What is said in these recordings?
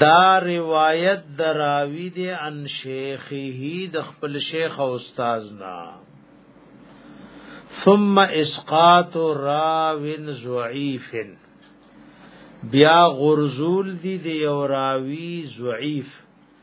دا روایت دراوی دی ان شیخه د خپل شیخ او استاد نا ثم اسقاط راو ضعیف بیا غرزول دی دی او راوی ضعیف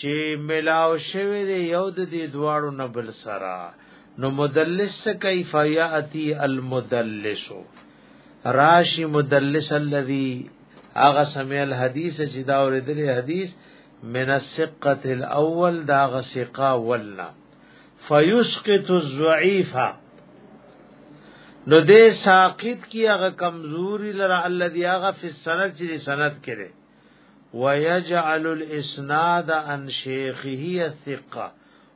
چې ملاو شوی دی یو د دې دواړو نه بل سره نو مدلس کیف یاتی المدلس راشی مدلس الذی اغه سمع الحدیث چې دا اوریدلی حدیث من الثقه الاول دا غسقا ولنا فیسقط الضعیف نو دې ساقط کی هغه کمزوري لره الذي هغه فی السند چې سند کړي ويجعل الاسناد عن شيخه الثقه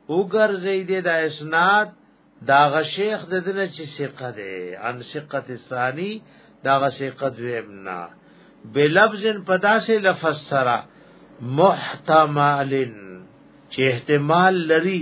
وګرځي دې دا اسناد دا غ شیخ د دنه چې ثقه ده ان ثقه ثانی دا غ ثقه دویمنا بلفظ پداسه لفظ سره محتمل چې احتمال لري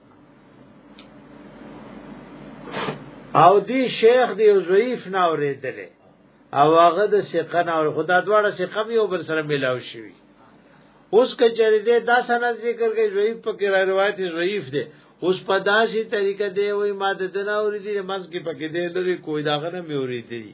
او دی شیخ دی ضعیف نه اوریدلې او هغه د ثقه نه او خدا دواړه ثقه یو بل سره ملاو شي اوس کچری دې دا سند ذکر کوي ضعیف په کې روایت ضعیف دی اوس په داسې طریقه دی وای ما د دنا اوریدلې منځ کې پکې دی لري کوئی داغه نه مې اوریدلې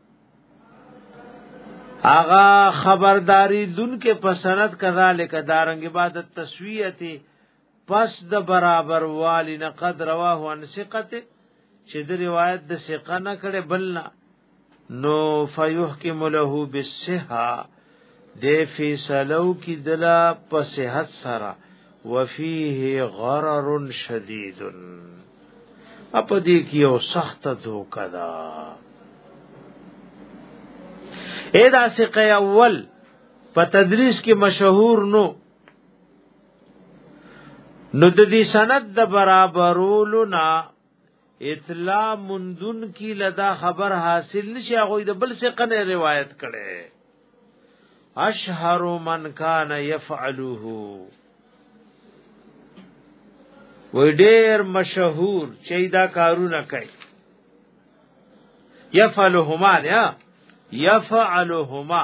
اغا خبرداری دن کې پسند کذالک دارنګ بعد تسویته پس د برابر والی نه قد رواه عن ثقته چې د روایت د ثقه نه کړي بلنا نو فیحکم له بالصحه د فیصلو کې دلا په صحت سره وفيه غرر شدید اپ دې کې یو سخت دوکا دا اې دا سقه اول په تدریس کې مشهور نو نو د دې سند د برابرولو نه اطلاع مندون کی لدا خبر حاصل نشي هغه د بل څه قنه روایت کړي اشهر من کان يفعله و ډیر مشهور چې دا کارونه کوي يفعلهما يا يفعلهما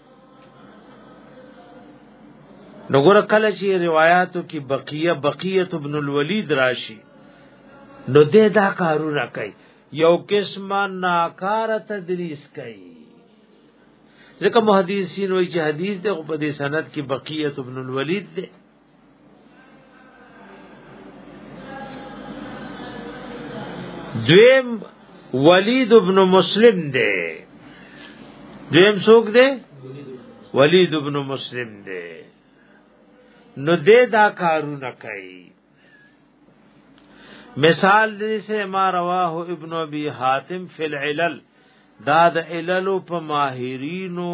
نګور کله چې روایتو کې بقیه بقیه ابن الولید راشي نو دې دا کارونه کوي یو قسمه ناکار تدریس کوي ځکه محدثین وایي چې حدیث د په دې سند کې بقیه ابن الولید دی دویم ولید ابن مسلم دی دویم څوک دی ولید ابن مسلم دی نو دې دا کارونه کوي مثال دې سه ما رواه ابن ابي حاتم فی العلل دا د علل په ماهرینو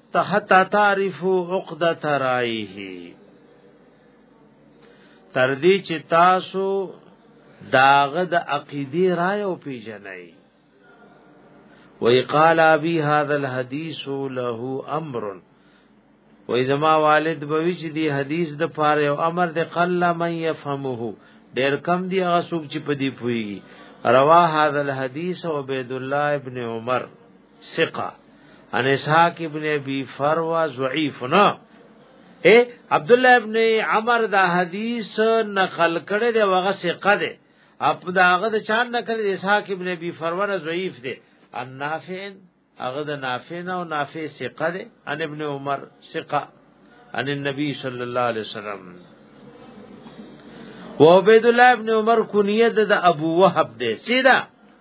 ته حتا تعرفو عقدت رایه تر دې چې تاسو داغه د عقیدی رائے او پیجنای وی قال ابي هذا الحديث له امر وی زما والد بوي چې دی حدیث د پاره او امر د قل من يفهمه ډیر کم دی هغه څوک چې په دې پوي روا هذا الحديث عبد الله ابن عمر ثقه ان اسحاق ابن ابي فروه ضعيف نه اے عبد الله ابن عمر دا حدیث نقل کړي دی وغه ثقه دی اپ دا هغه د چان نقل اسحاق ابن ابي فروه ضعيف دی ان نافع هغه د نافع نه او نافع ثقه دی ان ابن عمر ثقه ان النبي صلى الله عليه وسلم و عبد الله ابن عمر کنیه د ابو وهب دی سیدا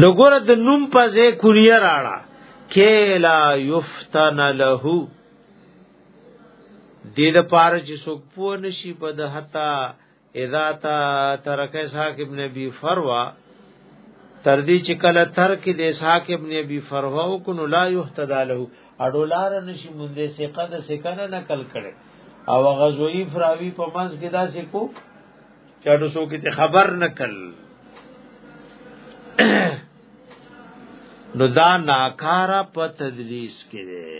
نو ګوره د نوم په ځای کلیه راړه کلا یفتن له دې د پاره چې څوک پوه نشي په د حتا اذا تا ترک اسحاق ابن ابي فروا تر دې چې کله ترک د اسحاق ابن ابي فروا او کو لا یهتدا له اډولار نشي مونږ دې ثقه د ثقه نه نقل کړي او غزوی فراوی په منځ کې دا سکو چاډو سو کې ته خبر نکل نو دا ناکارا په تدلیس کې ده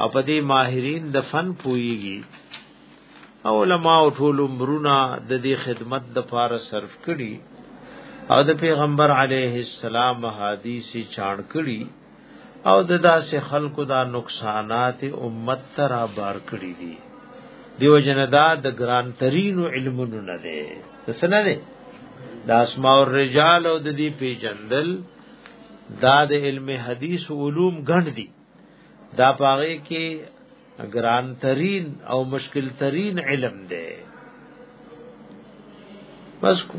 او په دې ماهرین د فن پويږي او علماء ټول عمرونه د دې خدمت د پاره صرف کړي او د پیغمبر علیه السلام حدیث چاڼ کړي او د داسې خلکو دا نقصانات امت تر بار کړی دي دیو جندا د ګران ترین علمونو نه ده څه نه ده د اسماء الرجال او د دې پیجندل دا د علم حدیث علوم ګڼ دي دا پاره کې ګران ترین او مشکل ترین علم ده بس کو